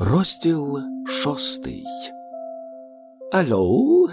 Розділ шостий. Алло?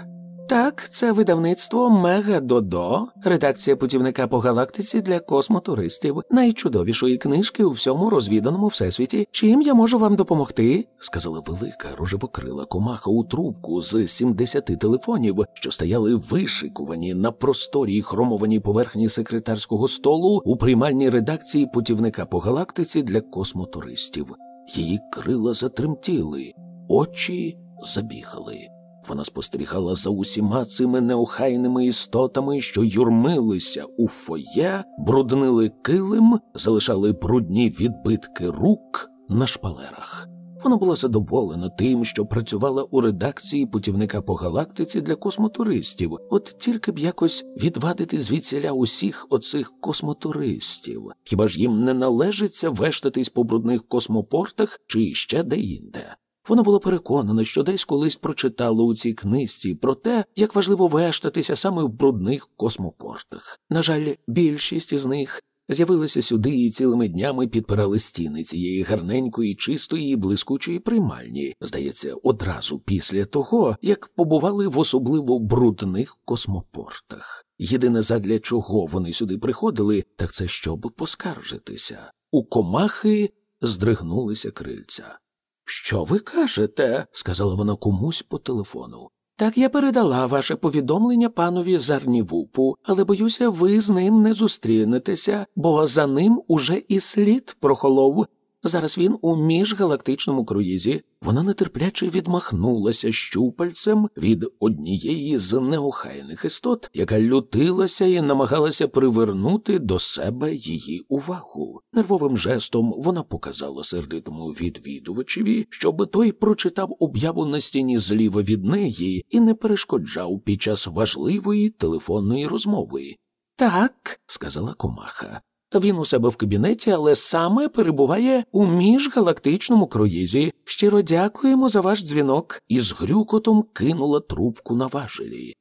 Так, це видавництво Мега Додо, редакція путівника по галактиці для космотуристів, найчудовішої книжки у всьому розвіданому всесвіті. Чим я можу вам допомогти? сказала велика рожевокрила комаха у трубку з 70 телефонів, що стояли вишикувані на просторій хромованій поверхні секретарського столу у приймальній редакції путівника по галактиці для космотуристів. Її крила затремтіли, очі забігали. Вона спостерігала за усіма цими неохайними істотами, що юрмилися у фоє, бруднили килим, залишали брудні відбитки рук на шпалерах. Вона була задоволена тим, що працювала у редакції путівника по галактиці для космотуристів, от тільки б якось відвадити звідсіля усіх оцих космотуристів. Хіба ж їм не належиться вештатись по брудних космопортах чи ще де-інде? Вона була переконана, що десь колись прочитала у цій книжці про те, як важливо вештатися саме в брудних космопортах. На жаль, більшість із них з'явилися сюди і цілими днями підпирали стіни цієї гарненької, чистої і блискучої приймальні, здається, одразу після того, як побували в особливо брудних космопортах. Єдине задля чого вони сюди приходили, так це щоб поскаржитися. У комахи здригнулися крильця. Що ви кажете? сказала вона комусь по телефону. Так я передала ваше повідомлення панові Зарнівупу, але боюся, ви з ним не зустрінетеся, бо за ним уже і слід прохолов. Зараз він у міжгалактичному круїзі. Вона нетерпляче відмахнулася щупальцем від однієї з неохайних істот, яка лютилася і намагалася привернути до себе її увагу. Нервовим жестом вона показала сердитому відвідувачеві, щоб той прочитав об'яву на стіні зліва від неї і не перешкоджав під час важливої телефонної розмови. Так, сказала комаха. Він у себе в кабінеті, але саме перебуває у міжгалактичному круїзі. Щиро дякуємо за ваш дзвінок. І з грюкотом кинула трубку на важелі.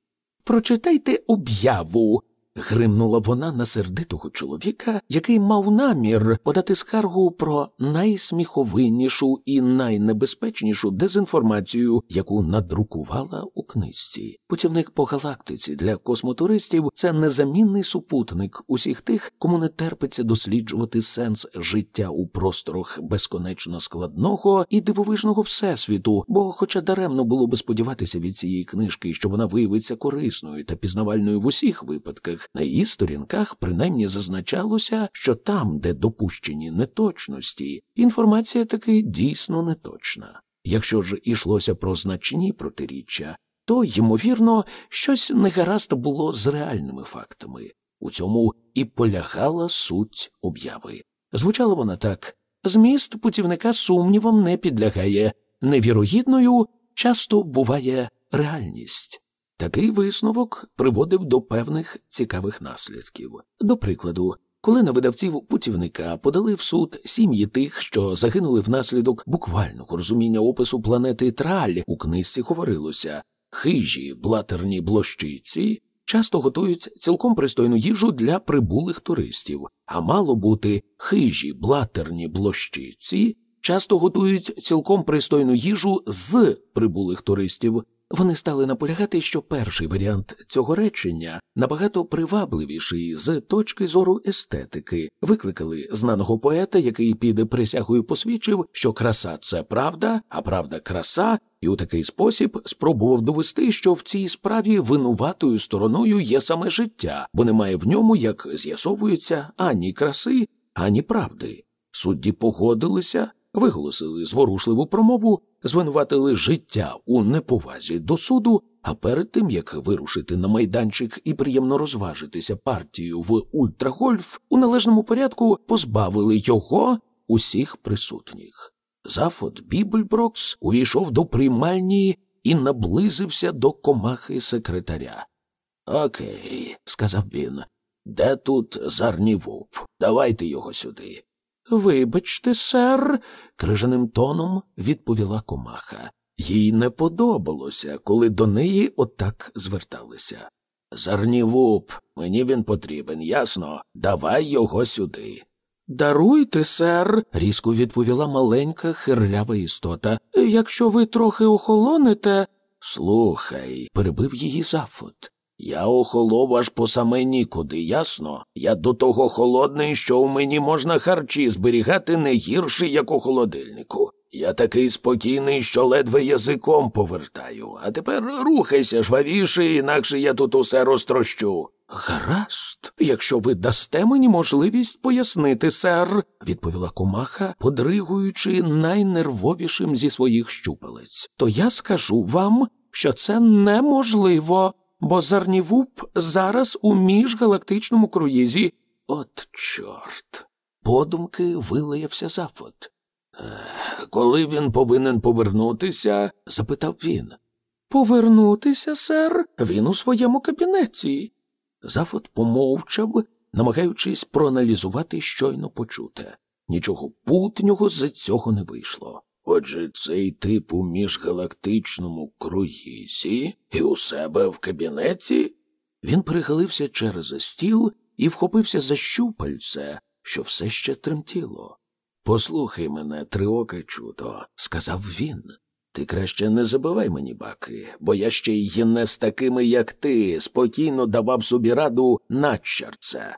Прочитайте об'яву. Гримнула вона на сердитого чоловіка, який мав намір подати скаргу про найсміховиннішу і найнебезпечнішу дезінформацію, яку надрукувала у книжці. Путівник по галактиці для космотуристів це незамінний супутник усіх тих, кому не терпиться досліджувати сенс життя у просторах безконечно складного і дивовижного всесвіту, бо, хоча даремно було би сподіватися від цієї книжки, що вона виявиться корисною та пізнавальною в усіх випадках, на її сторінках принаймні зазначалося, що там, де допущені неточності, інформація таки дійсно неточна. Якщо ж ішлося про значні протиріччя, то, ймовірно, щось негаразд було з реальними фактами. У цьому і полягала суть обяви. Звучала вона так зміст путівника сумнівам не підлягає, невірогідною часто буває реальність. Такий висновок приводив до певних цікавих наслідків. До прикладу, коли на видавців путівника подали в суд сім'ї тих, що загинули внаслідок буквального розуміння опису планети Траль, у книжці говорилося хижі блатерні блощиці часто готують цілком пристойну їжу для прибулих туристів, а мало бути хижі блатерні блощиці часто готують цілком пристойну їжу з прибулих туристів. Вони стали наполягати, що перший варіант цього речення набагато привабливіший з точки зору естетики, викликали знаного поета, який під присягою посвідчив, що краса це правда, а правда краса, і у такий спосіб спробував довести, що в цій справі винуватою стороною є саме життя, бо немає в ньому, як з'ясовується, ані краси, ані правди. Судді погодилися виголосили зворушливу промову, звинуватили життя у неповазі до суду, а перед тим як вирушити на майданчик і приємно розважитися партію в ультрагольф, у належному порядку позбавили його усіх присутніх. Зафот Бібельброкс увійшов до приймальні і наблизився до комахи секретаря. Окей, сказав він. Де тут Зарнівуп? Давайте його сюди. Вибачте, сер, крижаним тоном відповіла комаха. Їй не подобалося, коли до неї отак зверталися. Зарнівуп, мені він потрібен, ясно? Давай його сюди. Даруйте, сер, різко відповіла маленька хирлява істота. Якщо ви трохи охолоните. Слухай, перебив її зафот. Я охолов аж по саме нікуди, ясно? Я до того холодний, що у мені можна харчі зберігати не гірше, як у холодильнику. Я такий спокійний, що ледве язиком повертаю, а тепер рухайся жвавіше, інакше я тут усе розтрощу. Гаразд, якщо ви дасте мені можливість пояснити, сер, відповіла комаха, подригуючи найнервовішим зі своїх щупалець, то я скажу вам, що це неможливо, бо Зарнівуп зараз у міжгалактичному круїзі. От, чорт. Подумки вилаявся Зафот. Коли він повинен повернутися? запитав він. Повернутися, сер, він у своєму кабінеті. Зафот помовчав, намагаючись проаналізувати щойно почуте. Нічого путнього з цього не вийшло. Отже, цей тип у міжгалактичному круїзі і у себе в кабінеті. Він перехилився через стіл і вхопився за щупальце, що все ще тремтіло. Послухай мене, триоке чудо, сказав він. Ти краще не забивай мені баки, бо я ще й не з такими, як ти, спокійно давав собі раду надчерце.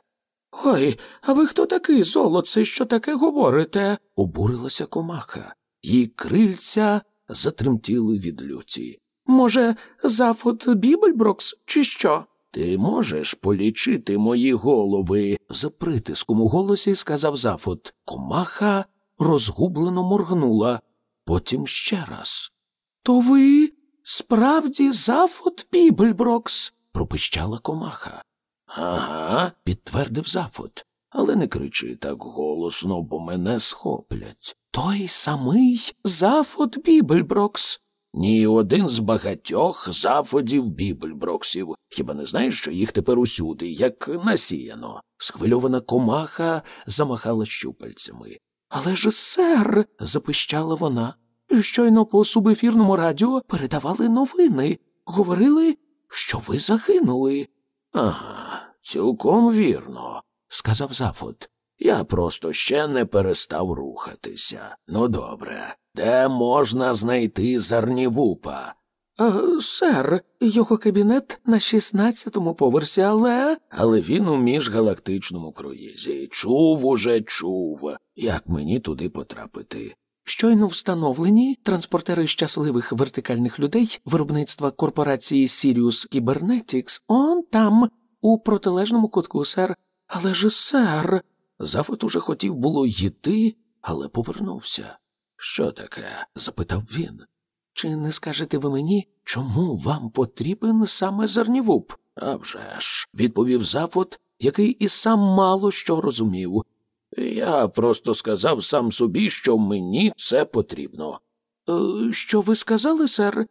Ой, а ви хто такий, золоце, що таке говорите? обурилася комаха. Її крильця затремтіли від люті. Може, зафот Бібельброкс, чи що? Ти можеш полічити мої голови? за притиском у голосі сказав Зафот. Комаха розгублено моргнула, потім ще раз. То ви справді Зафот Бібельброкс? пропищала комаха. Ага, підтвердив Зафот. Але не кричи так голосно, бо мене схоплять. Той самий Зафот Бібельброкс. Ні один з багатьох зафодів Бібельброксів. Хіба не знаєш, що їх тепер усюди, як насіяно? Схвильована комаха замахала щупальцями. Але ж, сер, запищала вона. Щойно по субефірному радіо передавали новини. Говорили, що ви загинули. Ага, цілком вірно, сказав Зафот. Я просто ще не перестав рухатися. Ну, добре. Де можна знайти Зарнівупа? Е, сер, його кабінет на 16-му поверсі, але. Але він у міжгалактичному круїзі. Чув уже чув. Як мені туди потрапити? Щойно встановлені транспортери щасливих вертикальних людей виробництва корпорації Sirius Cybernetics он там, у протилежному кутку, сер. Але ж, сер. Зафот уже хотів було йти, але повернувся. Що таке? запитав він. Чи не скажете ви мені, чому вам потрібен саме Зарнівуп? «А вже ж», – відповів Зафот, який і сам мало що розумів. Я просто сказав сам собі, що мені це потрібно. «Е, Що ви сказали, сер?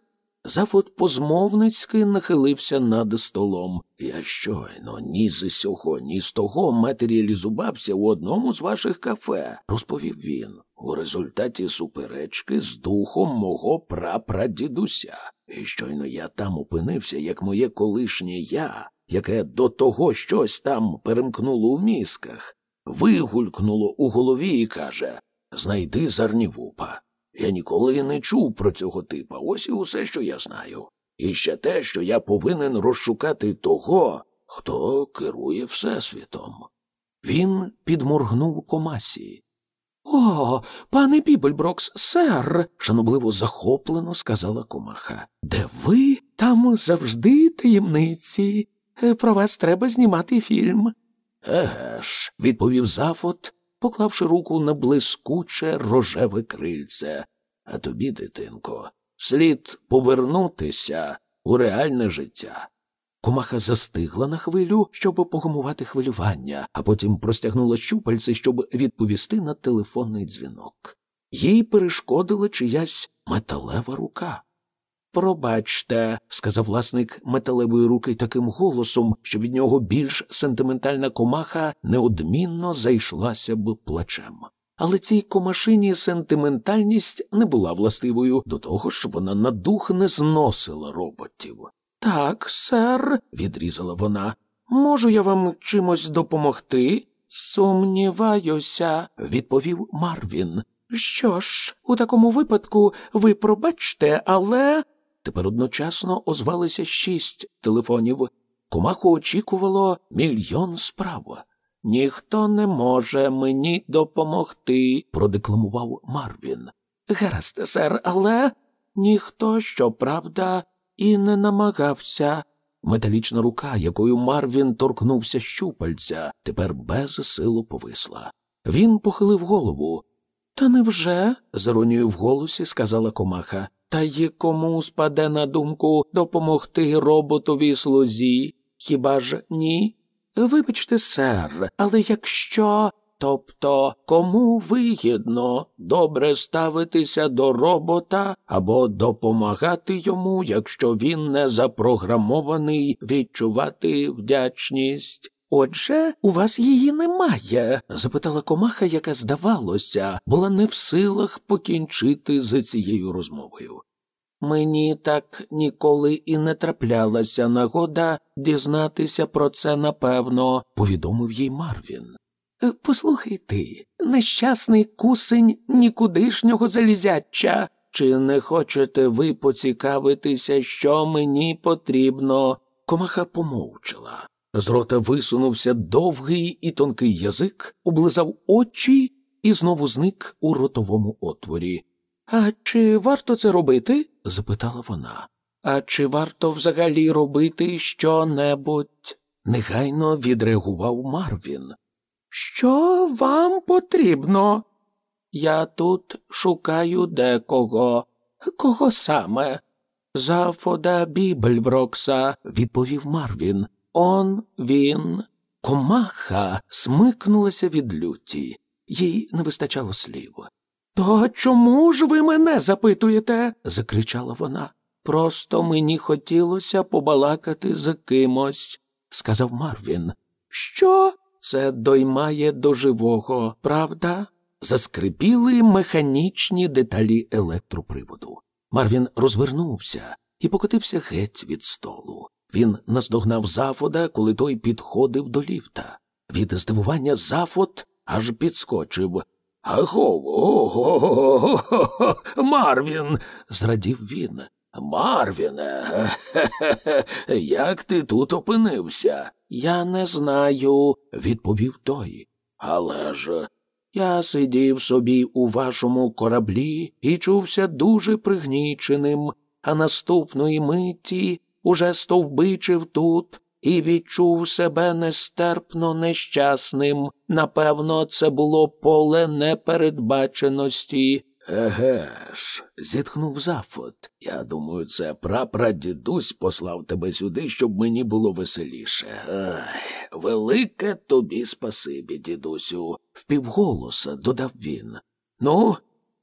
Зафот позмовницьки нахилився над столом. Я щойно ні з сього, ні з того матеріалізувався у одному з ваших кафе, розповів він, у результаті суперечки з духом мого прапрадідуся. І щойно я там опинився, як моє колишнє я, яке до того щось там перемкнуло у мізках, вигулькнуло у голові і каже Знайди Зарнівупа. Я ніколи не чув про цього типа, ось і усе, що я знаю. І ще те, що я повинен розшукати того, хто керує Всесвітом. Він підморгнув комасі. О, пане Бібельброкс, сер, шанобливо захоплено сказала комаха. Де ви там завжди таємниці? Е, про вас треба знімати фільм. Еге ж, відповів Зафот, поклавши руку на блискуче рожеве крильце. А тобі, дитинко, слід повернутися у реальне життя. Комаха застигла на хвилю, щоб погамувати хвилювання, а потім простягнула щупальце, щоб відповісти на телефонний дзвінок. Їй перешкодила чиясь металева рука. Пробачте, сказав власник металевої руки таким голосом, що від нього більш сентиментальна комаха неодмінно зайшлася б плачем. Але цій комашині сентиментальність не була властивою, до того ж вона на дух не зносила роботів. Так, сер, відрізала вона. Можу я вам чимось допомогти? Сумніваюся, відповів Марвін. Що ж, у такому випадку ви пробачте, але. Тепер одночасно озвалися шість телефонів. Комаху очікувало мільйон справ. Ніхто не може мені допомогти, продекламував Марвін. Гаразд, сер, але ніхто, щоправда, і не намагався. Металічна рука, якою Марвін торкнувся щупальця, тепер безсило повисла. Він похилив голову. Та невже? з в голосі сказала комаха. Та й кому спаде на думку допомогти роботові слузі? Хіба ж ні? Вибачте, сер, але якщо. Тобто кому вигідно добре ставитися до робота або допомагати йому, якщо він не запрограмований відчувати вдячність? Отже, у вас її немає? запитала комаха, яка, здавалося, була не в силах покінчити з цією розмовою. Мені так ніколи і не траплялася нагода дізнатися про це напевно, повідомив їй Марвін. «Е, послухай ти, нещасний кусень нікудишнього залізяча. Чи не хочете ви поцікавитися, що мені потрібно? Комаха помовчала. З рота висунувся довгий і тонкий язик, облизав очі і знову зник у ротовому отворі. А чи варто це робити? запитала вона. А чи варто взагалі робити що-небудь? Негайно відреагував Марвін. Що вам потрібно? Я тут шукаю декого. Кого саме? Зафода Бібельброкса, відповів Марвін. Он він. Комаха смикнулася від люті, їй не вистачало слів. То чому ж ви мене запитуєте? закричала вона. Просто мені хотілося побалакати з кимось, сказав Марвін. Що? Це доймає до живого, правда? Заскрипіли механічні деталі електроприводу. Марвін розвернувся і покотився геть від столу. Він наздогнав Зафода, коли той підходив до ліфта. Від здивування Зафод аж підскочив. Аго, Марвін, зрадів він. Марвіне, як ти тут опинився? Я не знаю, відповів той. Але ж я сидів собі у вашому кораблі і чувся дуже пригніченим, а наступної миті уже стовбичив тут і відчув себе нестерпно нещасним. Напевно, це було поле непередбаченості. Еге ж, зітхнув Зафот. Я думаю, це прапрадідусь послав тебе сюди, щоб мені було веселіше. Ай, велике тобі спасибі, дідусю, впівголоса додав він. Ну,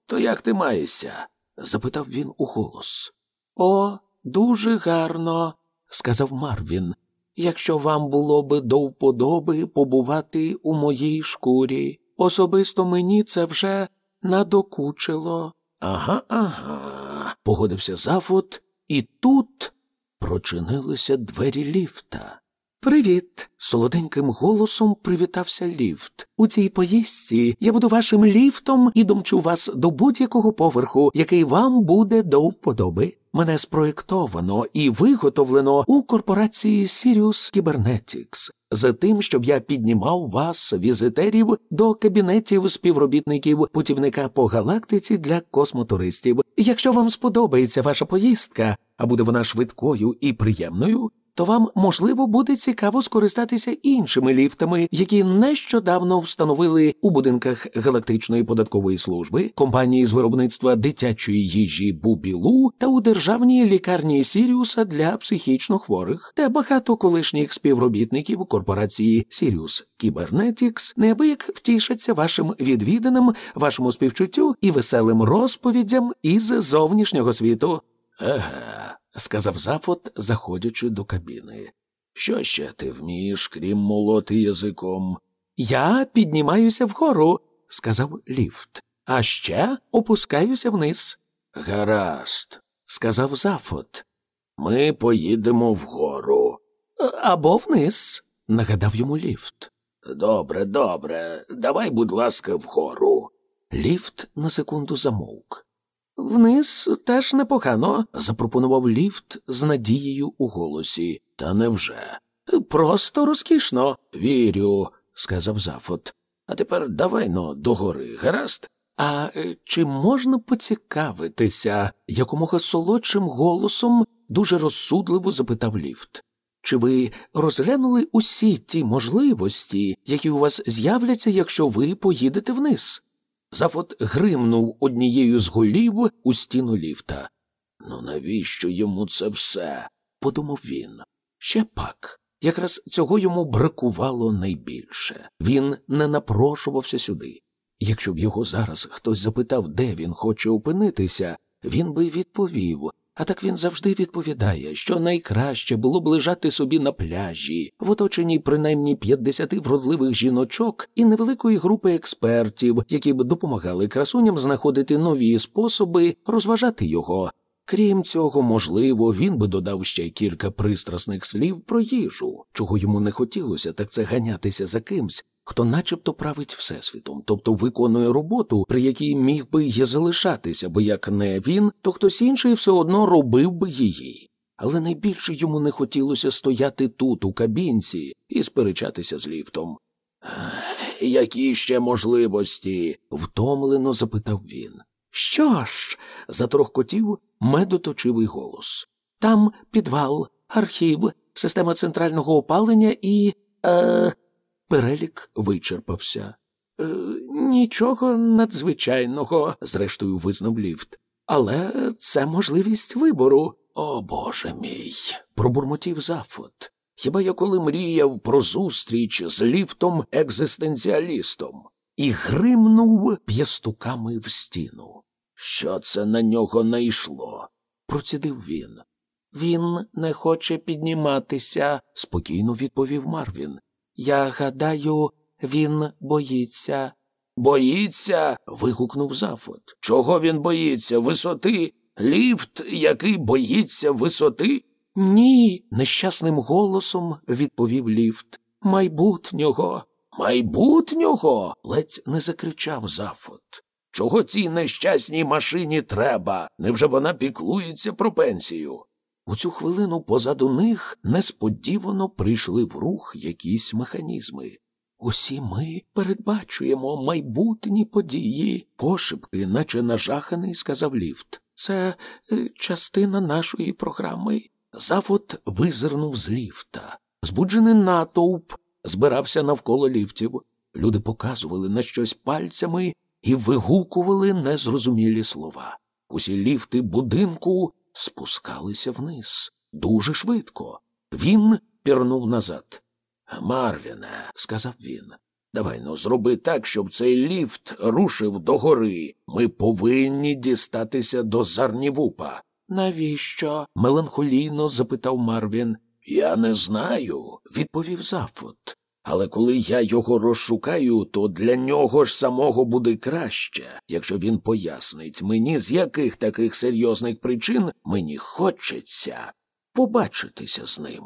то як ти маєшся? запитав він у голос. О, дуже гарно, сказав Марвін. Якщо вам було би до вподоби побувати у моїй шкурі. Особисто мені це вже надокучило. Ага, ага, погодився Зафот, і тут прочинилися двері ліфта. Привіт! солоденьким голосом привітався ліфт. У цій поїздці я буду вашим ліфтом і домчу вас до будь-якого поверху, який вам буде до вподоби. Мене спроєктовано і виготовлено у корпорації Sirius Cybernetics за тим, щоб я піднімав вас, візитерів, до кабінетів співробітників путівника по галактиці для космотуристів. Якщо вам сподобається ваша поїздка, а буде вона швидкою і приємною, то вам, можливо, буде цікаво скористатися іншими ліфтами, які нещодавно встановили у будинках галактичної податкової служби, компанії з виробництва дитячої їжі Бубілу та у державній лікарні Сіріуса для психічно хворих, та багато колишніх співробітників корпорації Сіріус Кібернетікс неабияк втішаться вашим відвідинам, вашому співчуттю і веселим розповідям із зовнішнього світу. Еге сказав Зафот, заходячи до кабіни. Що ще ти вмієш, крім молоти язиком? Я піднімаюся вгору, сказав ліфт, а ще опускаюся вниз. Гаразд, сказав Зафот. Ми поїдемо вгору. Або вниз, нагадав йому ліфт. Добре, добре, давай, будь ласка, вгору. Ліфт на секунду замовк. Вниз теж непогано, запропонував ліфт з надією у голосі. Та невже? Просто розкішно. Вірю, сказав Зафот. А тепер давай но догори, гаразд? А е, чи можна поцікавитися, якомога солодшим голосом дуже розсудливо запитав ліфт? Чи ви розглянули усі ті можливості, які у вас з'являться, якщо ви поїдете вниз? Зафот гримнув однією з голів у стіну ліфта. Ну навіщо йому це все? подумав він. Ще пак. Якраз цього йому бракувало найбільше. Він не напрошувався сюди. Якщо б його зараз хтось запитав, де він хоче опинитися, він би відповів. А так він завжди відповідає, що найкраще було б лежати собі на пляжі, в оточенні принаймні 50 вродливих жіночок і невеликої групи експертів, які б допомагали красуням знаходити нові способи розважати його. Крім цього, можливо, він би додав ще кілька пристрасних слів про їжу, чого йому не хотілося, так це ганятися за кимсь, хто начебто править Всесвітом, тобто виконує роботу, при якій міг би й залишатися, бо як не він, то хтось інший все одно робив би її. Але найбільше йому не хотілося стояти тут, у кабінці, і сперечатися з ліфтом. Які ще можливості? втомлено запитав він. Що ж? затрохкотів медоточивий голос. Там підвал, архів, система центрального опалення і. е. Перелік вичерпався. Е, Нічого надзвичайного, зрештою визнав ліфт. Але це можливість вибору. О Боже мій. пробурмотів Зафот. Хіба я коли мріяв про зустріч з ліфтом екзистенціалістом і гримнув п'ястуками в стіну. Що це на нього найшло? процідив він. Він не хоче підніматися, спокійно відповів Марвін. Я гадаю, він боїться. Боїться? вигукнув Зафот. Чого він боїться? Висоти? Ліфт, який боїться висоти? Ні, нещасним голосом відповів ліфт. Майбутнього. Майбутнього? ледь не закричав Зафот. Чого цій нещасній машині треба? Невже вона піклується про пенсію? У цю хвилину позаду них несподівано прийшли в рух якісь механізми. Усі ми передбачуємо майбутні події, пошепки, наче нажаханий, сказав ліфт. Це е, частина нашої програми. Завод визирнув з ліфта. Збуджений натовп збирався навколо ліфтів. Люди показували на щось пальцями і вигукували незрозумілі слова. Усі ліфти будинку спускалися вниз дуже швидко. Він пірнув назад. Марвіне, сказав він. Давай ну зроби так, щоб цей ліфт рушив догори. Ми повинні дістатися до Зарнівупа. Навіщо? меланхолійно запитав Марвін. Я не знаю, відповів Зафот. Але коли я його розшукаю, то для нього ж самого буде краще, якщо він пояснить мені, з яких таких серйозних причин мені хочеться побачитися з ним.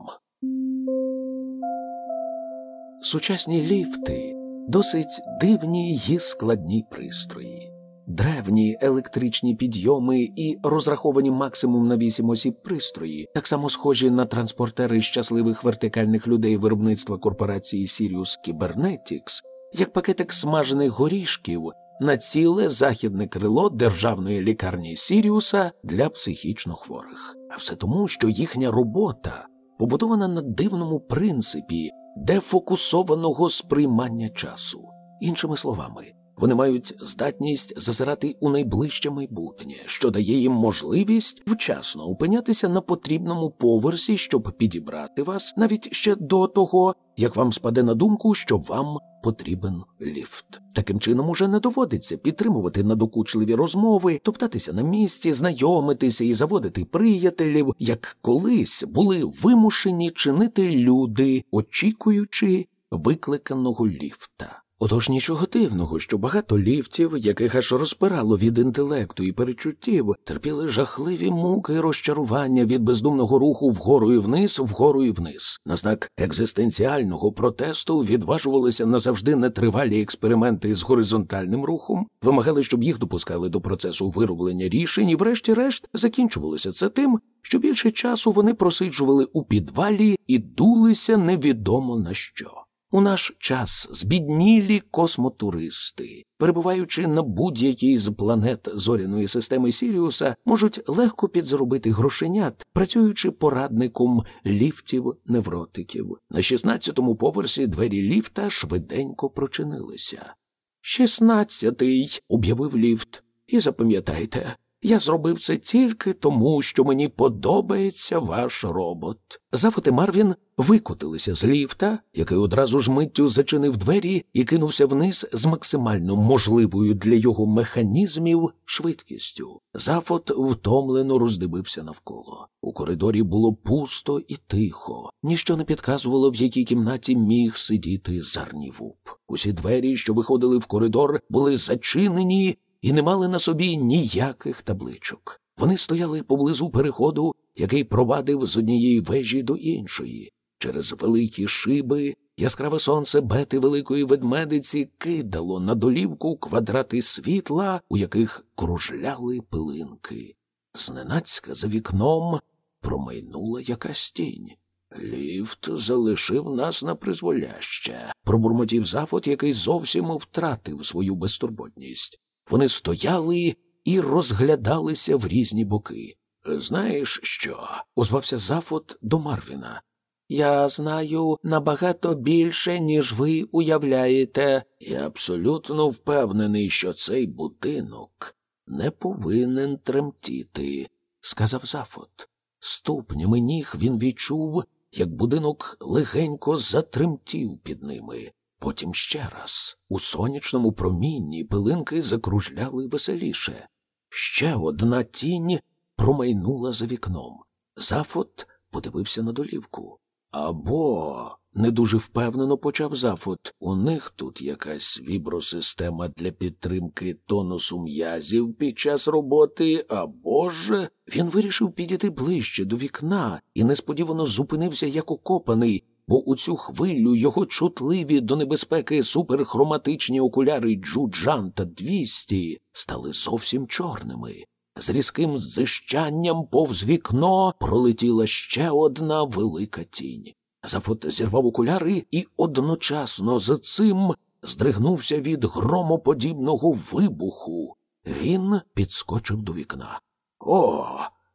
Сучасні ліфти досить дивні й складні пристрої. Древні електричні підйоми і розраховані максимум на вісім осіб пристрої, так само схожі на транспортери щасливих вертикальних людей виробництва корпорації Sirius Cybernetics, як пакетик смажених горішків на ціле західне крило державної лікарні Сіріуса для психічно хворих. А все тому, що їхня робота побудована на дивному принципі дефокусованого сприймання часу. Іншими словами, вони мають здатність зазирати у найближче майбутнє, що дає їм можливість вчасно опинятися на потрібному поверсі, щоб підібрати вас навіть ще до того, як вам спаде на думку, що вам потрібен ліфт. Таким чином уже не доводиться підтримувати надокучливі розмови, топтатися на місці, знайомитися і заводити приятелів, як колись були вимушені чинити люди, очікуючи викликаного ліфта. Отож нічого дивного, що багато ліфтів, яких аж розпирало від інтелекту і перечуттів, терпіли жахливі муки і розчарування від бездумного руху вгору і вниз, вгору і вниз. На знак екзистенціального протесту відважувалися назавжди нетривалі експерименти з горизонтальним рухом, вимагали, щоб їх допускали до процесу вироблення рішень, і, врешті-решт, закінчувалося це тим, що більше часу вони просиджували у підвалі і дулися невідомо на що. У наш час збіднілі космотуристи, перебуваючи на будь-якій з планет зоряної системи Сіріуса, можуть легко підзаробити грошенят, працюючи порадником ліфтів невротиків. На 16-му поверсі двері ліфта швиденько прочинилися. Шістнадцятий, об'явив ліфт, і запам'ятайте, я зробив це тільки тому, що мені подобається ваш робот. Зафот і Марвін викотилися з ліфта, який одразу ж миттю зачинив двері і кинувся вниз з максимально можливою для його механізмів швидкістю. Зафот втомлено роздивився навколо. У коридорі було пусто і тихо. Ніщо не підказувало, в якій кімнаті міг сидіти Зарнівуп. Усі двері, що виходили в коридор, були зачинені і не мали на собі ніяких табличок. Вони стояли поблизу переходу, який провадив з однієї вежі до іншої. Через великі шиби яскраве сонце бети великої ведмедиці кидало на долівку квадрати світла, у яких кружляли пилинки. Зненацька за вікном промайнула якась тінь. Ліфт залишив нас на призволяще, пробурмотів зафот, який зовсім втратив свою безтурботність. Вони стояли і розглядалися в різні боки. Знаєш що? озвався Зафот до Марвіна. Я знаю набагато більше, ніж ви уявляєте. Я абсолютно впевнений, що цей будинок не повинен тремтіти, сказав Зафот. Ступнями ніг він відчув, як будинок легенько затремтів під ними. Потім ще раз у сонячному промінні пилинки закружляли веселіше. Ще одна тінь промайнула за вікном. Зафот подивився на долівку. Або, не дуже впевнено почав Зафот, у них тут якась вібросистема для підтримки тонусу м'язів під час роботи, або ж він вирішив підійти ближче до вікна і несподівано зупинився як окопаний бо у цю хвилю його чутливі до небезпеки суперхроматичні окуляри Джуджанта 200 стали зовсім чорними. З різким ззищанням повз вікно пролетіла ще одна велика тінь. Зафот зірвав окуляри і одночасно за цим здригнувся від громоподібного вибуху. Він підскочив до вікна. О.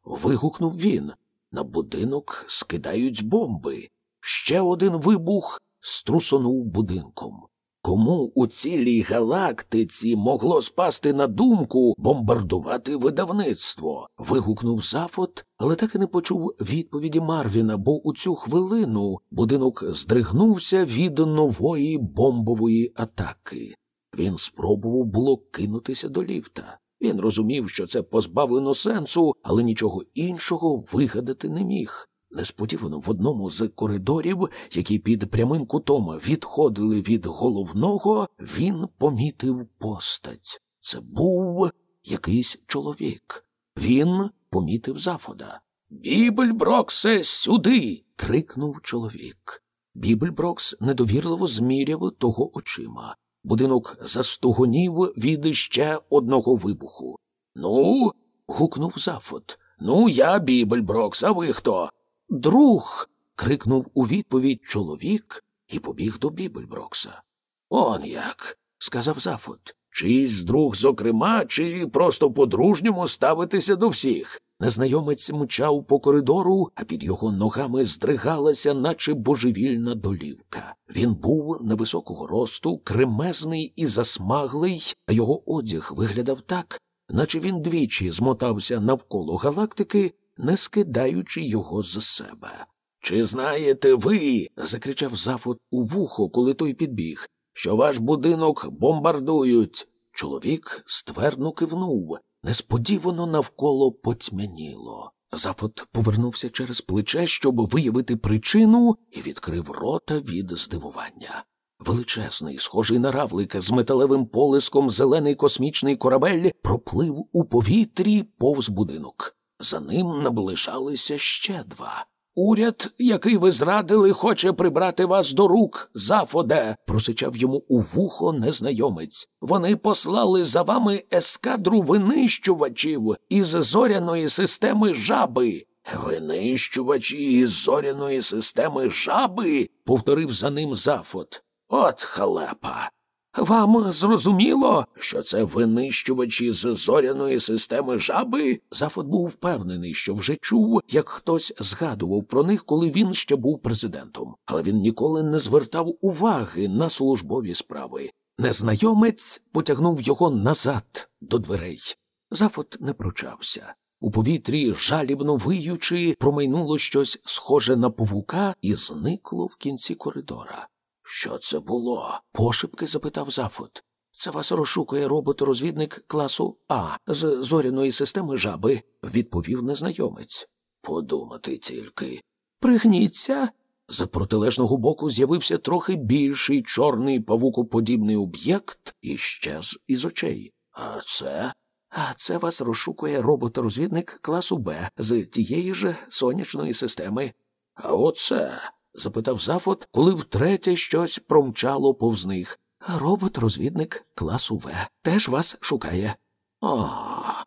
вигукнув він. На будинок скидають бомби. Ще один вибух струсонув будинком. Кому у цілій галактиці могло спасти на думку бомбардувати видавництво? вигукнув Зафот, але так і не почув відповіді Марвіна, бо у цю хвилину будинок здригнувся від нової бомбової атаки. Він спробував було кинутися до ліфта. Він розумів, що це позбавлено сенсу, але нічого іншого вигадати не міг. Несподівано в одному з коридорів, які під прямим кутом відходили від головного, він помітив постать. Це був якийсь чоловік. Він помітив зафода. Бібельброксе, сюди. крикнув чоловік. Бібельброкс недовірливо зміряв того очима. Будинок застугонів від ще одного вибуху. Ну. гукнув зафот. Ну, я Бібельброкс, а ви хто? Друг. крикнув у відповідь чоловік і побіг до Бібельброкса. Он як, сказав Зафот. Чийсь друг, зокрема, чи просто по-дружньому ставитися до всіх. Незнайомець мчав по коридору, а під його ногами здригалася, наче божевільна долівка. Він був невисокого росту, кремезний і засмаглий, а його одяг виглядав так, наче він двічі змотався навколо галактики не скидаючи його з себе. Чи знаєте ви, закричав Зафот у вухо, коли той підбіг, що ваш будинок бомбардують? Чоловік ствердно кивнув. Несподівано навколо потьмяніло. Зафот повернувся через плече, щоб виявити причину, і відкрив рота від здивування. Величезний, схожий на равлика з металевим полиском зелений космічний корабель проплив у повітрі повз будинок. За ним наближалися ще два. Уряд, який ви зрадили, хоче прибрати вас до рук, зафоде, просичав йому у вухо незнайомець. Вони послали за вами ескадру винищувачів із зоряної системи жаби. Винищувачі із зоряної системи жаби, повторив за ним Зафот. От халепа. Вам зрозуміло, що це винищувачі з зоряної системи жаби? Зафот був впевнений, що вже чув, як хтось згадував про них, коли він ще був президентом, але він ніколи не звертав уваги на службові справи. Незнайомець потягнув його назад до дверей. Зафот не пручався. У повітрі, жалібно виючи, промайнуло щось схоже на павука і зникло в кінці коридора. Що це було? пошепки запитав Зафот. Це вас розшукує робот-розвідник класу А з зоряної системи жаби, відповів незнайомець. Подумати тільки. Пригніться. З протилежного боку з'явився трохи більший чорний павукоподібний об'єкт і щез із очей. А це? А це вас розшукує робот-розвідник класу Б з тієї ж сонячної системи. А оце запитав Зафот, коли втретє щось промчало повз них. Робот-розвідник класу В. Теж вас шукає. А,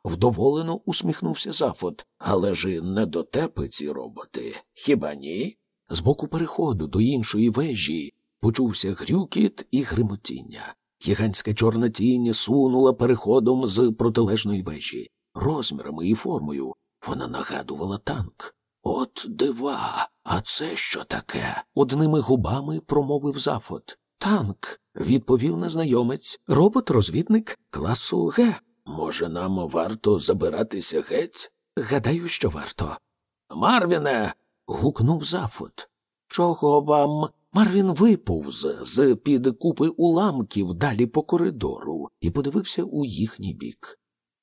вдоволено усміхнувся Зафот. Але ж не дотепи ці роботи. Хіба ні? З боку переходу до іншої вежі почувся грюкіт і гримотіння. Гігантська чорна тінь сунула переходом з протилежної вежі. Розмірами і формою вона нагадувала танк. От дива, а це що таке? одними губами промовив Зафот. Танк, відповів незнайомець, робот-розвідник класу Г. Може, нам варто забиратися геть? Гадаю, що варто. Марвіне. гукнув Зафот. Чого вам? Марвін виповз з під купи уламків далі по коридору і подивився у їхній бік.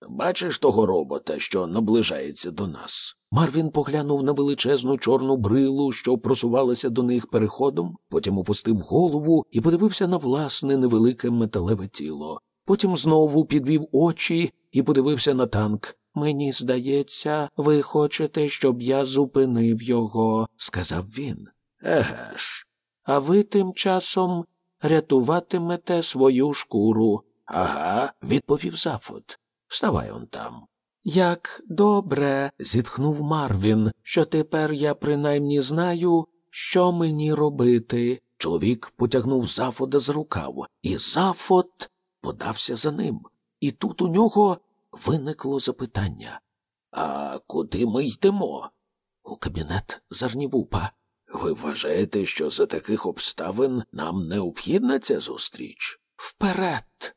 Бачиш того робота, що наближається до нас? Марвін поглянув на величезну чорну брилу, що просувалася до них переходом, потім опустив голову і подивився на власне невелике металеве тіло. Потім знову підвів очі і подивився на танк. Мені здається, ви хочете, щоб я зупинив його, сказав він. Еге ж. А ви тим часом рятуватимете свою шкуру. Ага, відповів Зафот. Вставай он там. Як добре, зітхнув Марвін, що тепер я принаймні знаю, що мені робити. Чоловік потягнув Зафода з рукав, і Зафот подався за ним. І тут у нього виникло запитання А куди ми йдемо? У кабінет Зарнівупа. Ви вважаєте, що за таких обставин нам необхідна ця зустріч? Вперед.